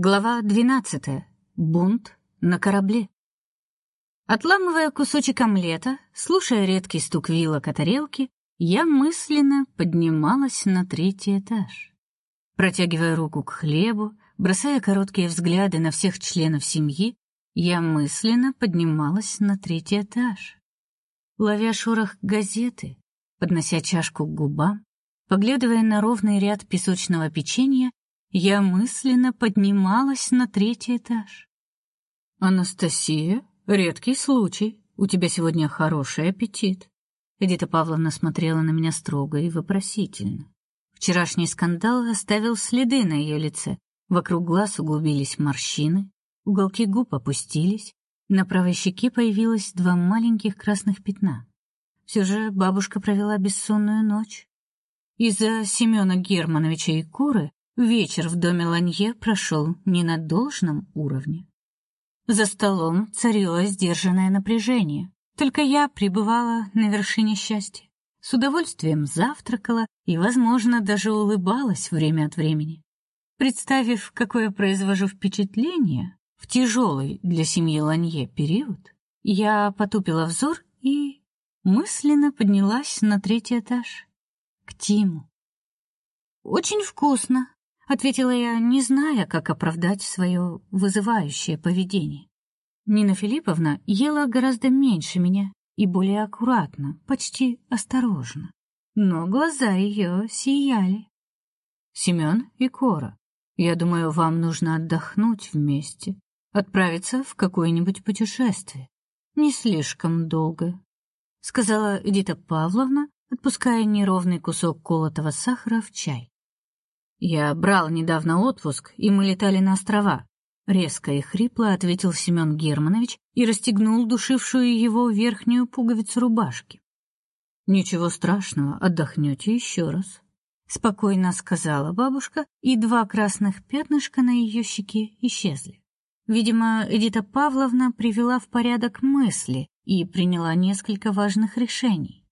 Глава 12. Бунт на корабле. Отламывая кусочек омлета, слушая редкий стук вилок о тарелки, я мысленно поднималась на третий этаж. Протягивая руку к хлебу, бросая короткие взгляды на всех членов семьи, я мысленно поднималась на третий этаж. Ловя шорох газеты, поднося чашку к губам, поглядывая на ровный ряд песочного печенья, я мысленно поднималась на третий этаж. Анастасия, редкий случай. У тебя сегодня хороший аппетит. Эдита Павловна смотрела на меня строго и вопросительно. Вчерашний скандал оставил следы на ее лице. Вокруг глаз углубились морщины, уголки губ опустились, на правой щеке появилось два маленьких красных пятна. Все же бабушка провела бессонную ночь. Из-за Семена Германовича и Куры Вечер в доме Ланье прошел не на должном уровне. За столом царило сдержанное напряжение. Только я пребывала на вершине счастья. С удовольствием завтракала и, возможно, даже улыбалась время от времени. Представив, какое произвожу впечатление в тяжелый для семьи Ланье период, я потупила взор и мысленно поднялась на третий этаж к Тиму. Очень вкусно, ответила я, не зная, как оправдать свое вызывающее поведение. Нина Филипповна ела гораздо меньше меня и более аккуратно, почти осторожно. Но глаза ее сияли. Семен и Кора, я думаю, вам нужно отдохнуть вместе, отправиться в какое-нибудь путешествие. Не слишком долго, сказала Эдита Павловна, отпуская неровный кусок колотого сахара в чай. Я брал недавно отпуск, и мы летали на острова. Резко и хрипло ответил Семен Германович и расстегнул душившую его верхнюю пуговицу рубашки. Ничего страшного, отдохнете еще раз, спокойно сказала бабушка, и два красных пятнышка на ее щеке исчезли. Видимо, Эдита Павловна привела в порядок мысли и приняла несколько важных решений.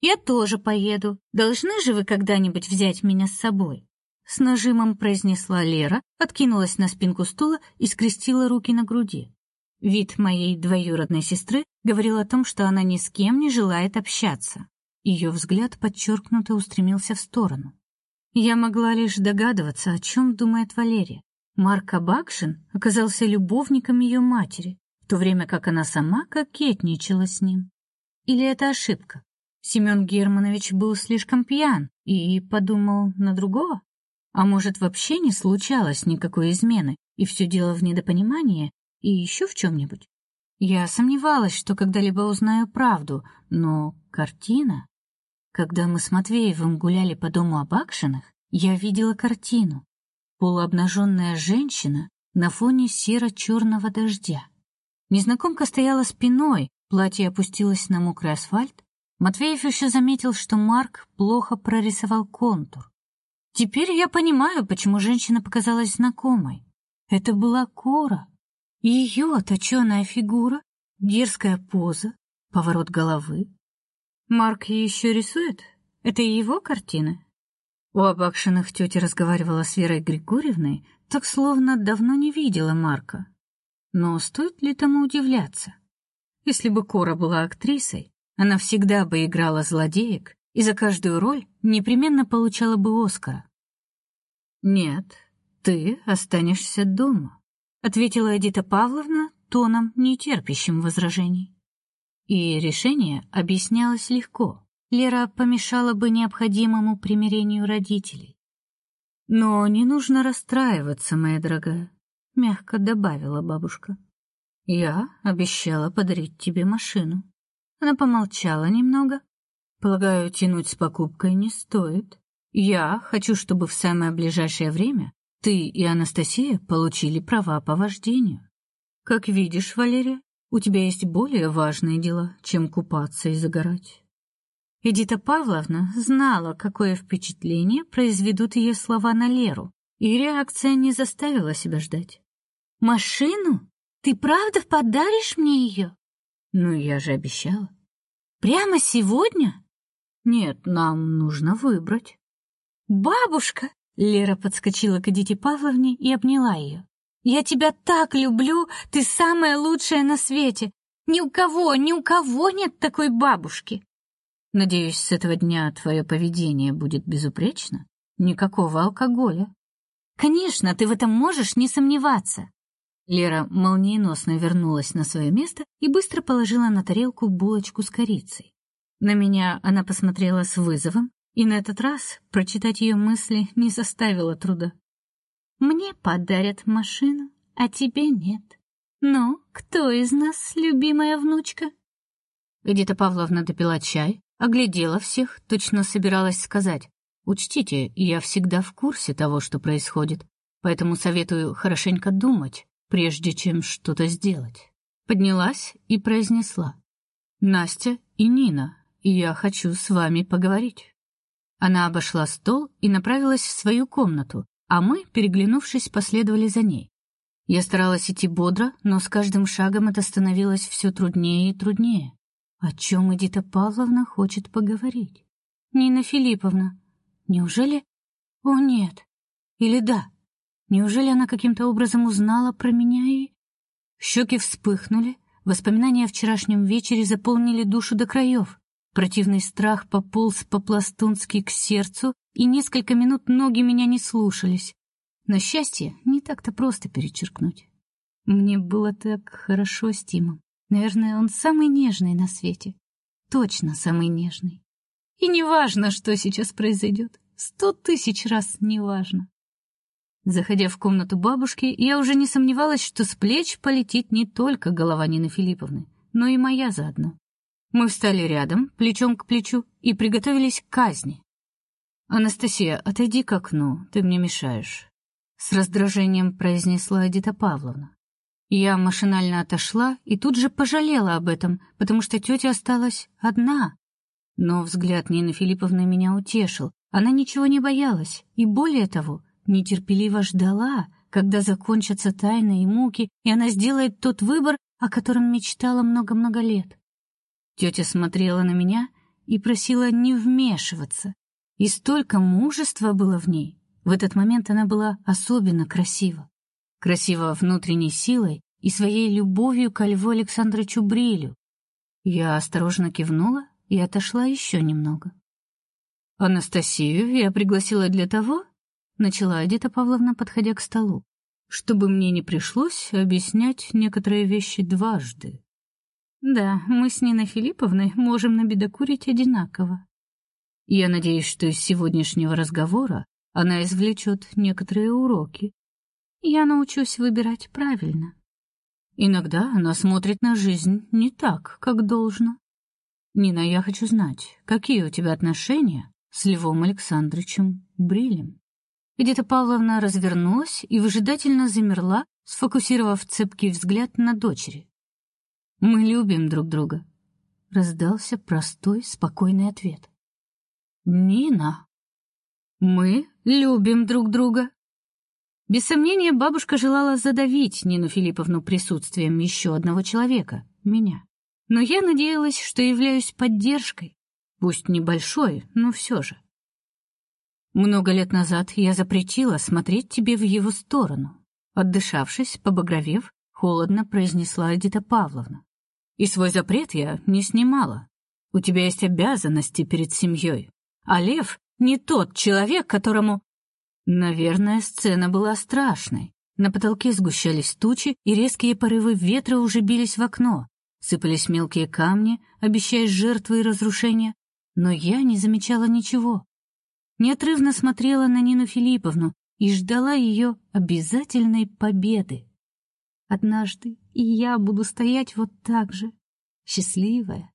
Я тоже поеду. Должны же вы когда-нибудь взять меня с собой с нажимом произнесла Лера, откинулась на спинку стула и скрестила руки на груди. Вид моей двоюродной сестры говорил о том, что она ни с кем не желает общаться. Ее взгляд подчеркнуто устремился в сторону. Я могла лишь догадываться, о чем думает Валерия. Марк Абакшин оказался любовником ее матери, в то время как она сама кокетничала с ним. Или это ошибка? Семен Германович был слишком пьян и подумал на другого? А может, вообще не случалось никакой измены, и все дело в недопонимании и еще в чем нибудь Я сомневалась, что когда-либо узнаю правду, но картина... Когда мы с Матвеевым гуляли по дому Абакшиных, я видела картину. Полуобнаженная женщина на фоне серо черного дождя. Незнакомка стояла спиной, платье опустилось на мокрый асфальт. Матвеев еще заметил, что Марк плохо прорисовал контур. Теперь я понимаю, почему женщина показалась знакомой. Это была Кора. Ее точеная фигура, дерзкая поза, поворот головы. Марк еще рисует? Это его картины? У Абакшиных тетя разговаривала с Верой Григорьевной, так словно давно не видела Марка. Но стоит ли тому удивляться? Если бы Кора была актрисой, она всегда бы играла злодеек и за каждую роль непременно получала бы Оскара. Нет, ты останешься дома, ответила Эдита Павловна тоном, не терпящим возражений. И решение объяснялось легко. Лера помешала бы необходимому примирению родителей. Но не нужно расстраиваться, моя дорогая, мягко добавила бабушка. Я обещала подарить тебе машину. Она помолчала немного. Полагаю, тянуть с покупкой не стоит. Я хочу, чтобы в самое ближайшее время ты и Анастасия получили права по вождению. Как видишь, Валерия, у тебя есть более важные дела, чем купаться и загорать. Эдита Павловна знала, какое впечатление произведут ее слова на Леру, и реакция не заставила себя ждать. Машину? Ты правда подаришь мне ее?» Ну, я же обещала. Прямо сегодня? Нет, нам нужно выбрать. Бабушка, Лера подскочила к Эдите Павловне и обняла ее. Я тебя так люблю, ты самая лучшая на свете. Ни у кого, ни у кого нет такой бабушки. Надеюсь, с этого дня твое поведение будет безупречно. Никакого алкоголя. Конечно, ты в этом можешь не сомневаться. Лера молниеносно вернулась на свое место и быстро положила на тарелку булочку с корицей. На меня она посмотрела с вызовом, и на этот раз прочитать ее мысли не составило труда. Мне подарят машину, а тебе нет. Ну, кто из нас любимая внучка? Эдита Павловна допила чай, оглядела всех, точно собиралась сказать: "Учтите, я всегда в курсе того, что происходит, поэтому советую хорошенько думать, прежде чем что-то сделать". Поднялась и произнесла: "Настя и Нина, я хочу с вами поговорить". Она обошла стол и направилась в свою комнату, а мы, переглянувшись, последовали за ней. Я старалась идти бодро, но с каждым шагом это становилось все труднее и труднее. О чем Эдита Павловна хочет поговорить? Нина Филипповна. Неужели? О, нет. Или да? Неужели она каким-то образом узнала про меня и Щеки вспыхнули, воспоминания о вчерашнем вечере заполнили душу до краев. Противный страх пополз по-пластунски к сердцу, и несколько минут ноги меня не слушались. На счастье, не так-то просто перечеркнуть. Мне было так хорошо с Тимом. Наверное, он самый нежный на свете. Точно самый нежный. И неважно, что сейчас произойдет. Сто тысяч раз неважно. Заходя в комнату бабушки, я уже не сомневалась, что с плеч полетит не только голова Нины Филипповны, но и моя заодно. Мы встали рядом, плечом к плечу, и приготовились к казни. Анастасия, отойди к окну, ты мне мешаешь, с раздражением произнесла Эдита Павловна. Я машинально отошла и тут же пожалела об этом, потому что тетя осталась одна. Но взгляд Нины Филипповны меня утешил. Она ничего не боялась и более того, нетерпеливо ждала, когда закончатся тайны и муки, и она сделает тот выбор, о котором мечтала много-много лет. Тетя смотрела на меня и просила не вмешиваться, и столько мужества было в ней. В этот момент она была особенно красива. Красива внутренней силой и своей любовью к Льву Александровичу Брилю. Я осторожно кивнула и отошла еще немного. Анастасию я пригласила для того, начала Эдита Павловна, подходя к столу, чтобы мне не пришлось объяснять некоторые вещи дважды. Да, мы с Ниной Филипповной можем набедокурить одинаково. Я надеюсь, что из сегодняшнего разговора она извлечет некоторые уроки. Я научусь выбирать правильно. Иногда она смотрит на жизнь не так, как должно. Нина, я хочу знать, какие у тебя отношения с Львом Александровичем Брилем? Эдита Павловна развернулась и выжидательно замерла, сфокусировав цепкий взгляд на дочери. Мы любим друг друга, раздался простой, спокойный ответ. Нина, мы любим друг друга. Без сомнения, бабушка желала задавить Нину Филипповну присутствием еще одного человека меня. Но я надеялась, что являюсь поддержкой, пусть небольшой, но все же. Много лет назад я запретила смотреть тебе в его сторону. Отдышавшись, побагровев, холодно произнесла Эдита Павловна. И свой запрет я не снимала. У тебя есть обязанности перед семьей. А Лев не тот человек, которому... Наверное, сцена была страшной. На потолке сгущались тучи, и резкие порывы ветра уже бились в окно. Сыпались мелкие камни, обещая жертвы и разрушения. Но я не замечала ничего. Неотрывно смотрела на Нину Филипповну и ждала ее обязательной победы. Однажды и я буду стоять вот так же, счастливая,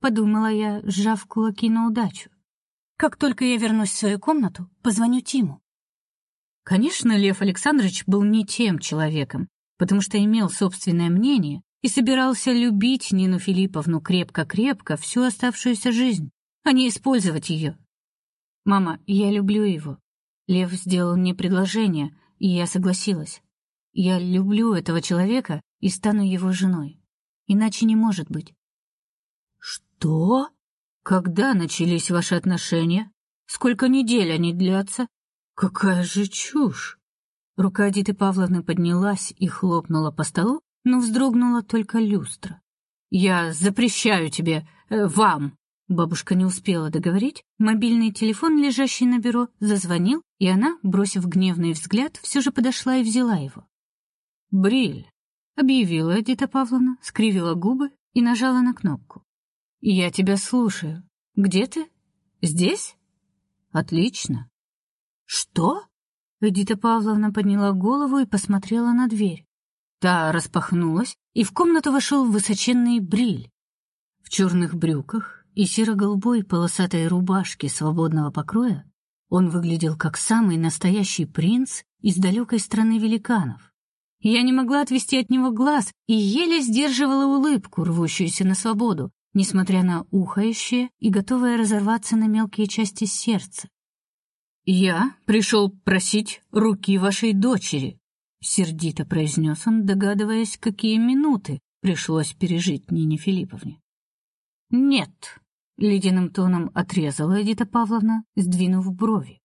подумала я, сжав кулаки на удачу. Как только я вернусь в свою комнату, позвоню Тиму. Конечно, Лев Александрович был не тем человеком, потому что имел собственное мнение и собирался любить Нину Филипповну крепко-крепко всю оставшуюся жизнь, а не использовать ее. Мама, я люблю его. Лев сделал мне предложение, и я согласилась. Я люблю этого человека и стану его женой. Иначе не может быть. Что? Когда начались ваши отношения? Сколько недель они длятся? Какая же чушь! Рука Диты Павловны поднялась и хлопнула по столу, но вздрогнула только люстра. Я запрещаю тебе, э, вам. Бабушка не успела договорить. Мобильный телефон, лежащий на бюро, зазвонил, и она, бросив гневный взгляд, все же подошла и взяла его. Бриль, объявила Дита Павловна, скривила губы и нажала на кнопку. Я тебя слушаю. Где ты? Здесь? Отлично. Что? Эдита Павловна подняла голову и посмотрела на дверь. Та распахнулась, и в комнату вошел высоченный бриль. В черных брюках и серо-голубой полосатой рубашке свободного покроя он выглядел как самый настоящий принц из далекой страны великанов. Я не могла отвести от него глаз и еле сдерживала улыбку, рвущуюся на свободу, несмотря на ухающее и готовое разорваться на мелкие части сердце. Я пришел просить руки вашей дочери, сердито произнес он, догадываясь, какие минуты пришлось пережить Нине Филипповне. Нет, ледяным тоном отрезала Эдита Павловна, сдвинув брови.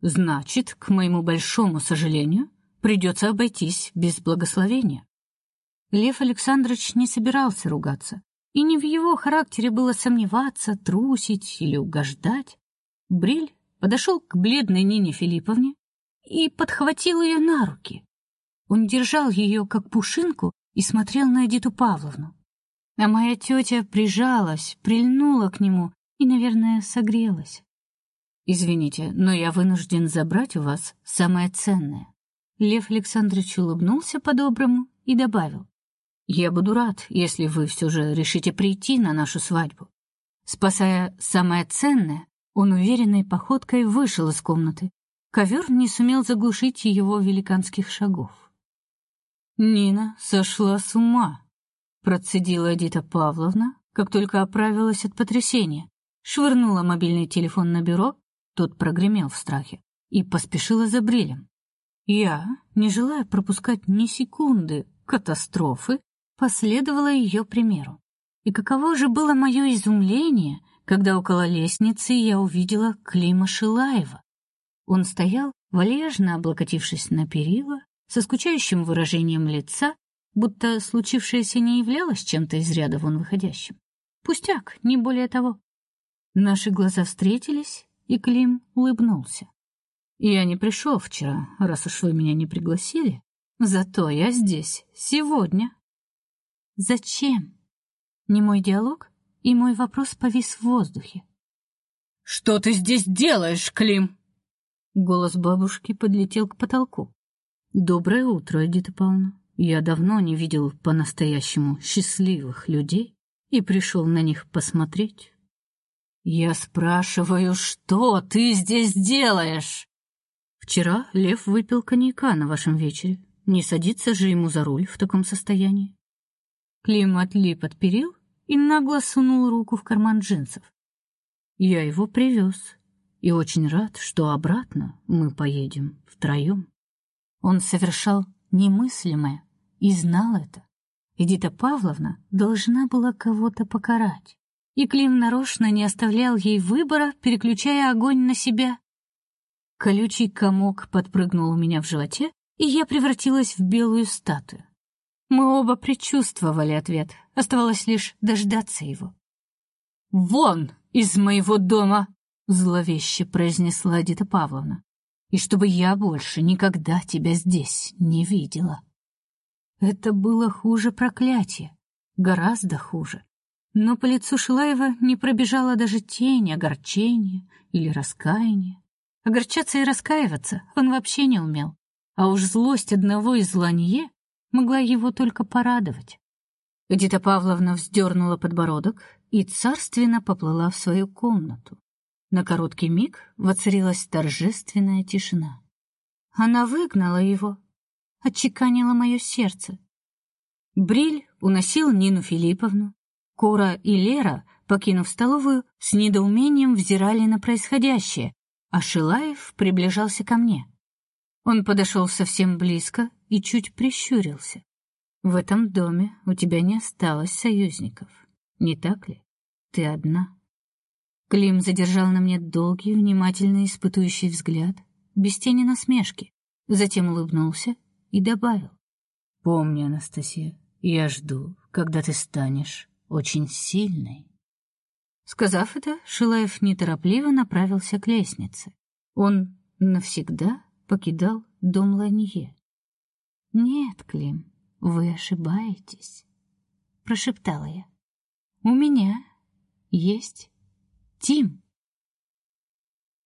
Значит, к моему большому сожалению, придется обойтись без благословения. Лев Александрович не собирался ругаться, и не в его характере было сомневаться, трусить или угождать. Бриль подошел к бледной Нине Филипповне и подхватил ее на руки. Он держал ее как пушинку и смотрел на Эдиту Павловну. А моя тетя прижалась, прильнула к нему и, наверное, согрелась. Извините, но я вынужден забрать у вас самое ценное. Лев Александрович улыбнулся по-доброму и добавил: "Я буду рад, если вы все же решите прийти на нашу свадьбу". Спасая самое ценное, он уверенной походкой вышел из комнаты. Ковер не сумел заглушить его великанских шагов. Нина сошла с ума, процедила Эдита Павловна, как только оправилась от потрясения, швырнула мобильный телефон на бюро, тот прогремел в страхе, и поспешила за Брилем. Я, не желая пропускать ни секунды катастрофы, последовала ее примеру. И каково же было мое изумление, когда около лестницы я увидела Клима Шилаева. Он стоял, вальяжно облокотившись на перила, со скучающим выражением лица, будто случившееся не являлось чем-то из ряда вон выходящим. Пустяк, не более того. Наши глаза встретились, и Клим улыбнулся. Я не пришел вчера, раз уж вы меня не пригласили. Зато я здесь сегодня. Зачем? Не мой диалог? и мой вопрос повис в воздухе. Что ты здесь делаешь, Клим? Голос бабушки подлетел к потолку. Доброе утро, Эдита Павловна. Я давно не видел по-настоящему счастливых людей и пришел на них посмотреть. Я спрашиваю, что ты здесь делаешь? Вчера Лев выпил коньяка на вашем вечере. Не садиться же ему за руль в таком состоянии. Клим отлип от перил и нагло сунул руку в карман джинсов. Я его привез и очень рад, что обратно мы поедем втроем. Он совершал немыслимое и знал это. Эдита Павловна должна была кого-то покарать. И Клим нарочно не оставлял ей выбора, переключая огонь на себя. Колючий комок подпрыгнул у меня в животе, и я превратилась в белую статую. Мы оба предчувствовали ответ, оставалось лишь дождаться его. «Вон из моего дома!» — зловеще произнесла Дита Павловна. «И чтобы я больше никогда тебя здесь не видела». Это было хуже проклятия, гораздо хуже. Но по лицу Шилаева не пробежала даже тень огорчения или раскаяния. Огорчаться и раскаиваться он вообще не умел. А уж злость одного из Ланье могла его только порадовать. Эдита Павловна вздернула подбородок и царственно поплыла в свою комнату. На короткий миг воцарилась торжественная тишина. Она выгнала его, отчеканило мое сердце. Бриль уносил Нину Филипповну. Кора и Лера, покинув столовую, с недоумением взирали на происходящее, а Шилаев приближался ко мне. Он подошел совсем близко и чуть прищурился. В этом доме у тебя не осталось союзников, не так ли? Ты одна. Клим задержал на мне долгий, внимательный, испытующий взгляд, без тени насмешки, затем улыбнулся и добавил: "Помни, Анастасия, я жду, когда ты станешь очень сильной". Сказав это, Шилаев неторопливо направился к лестнице. Он навсегда покидал дом Ланье. Нет, Клим, вы ошибаетесь, прошептала я. У меня есть Тим.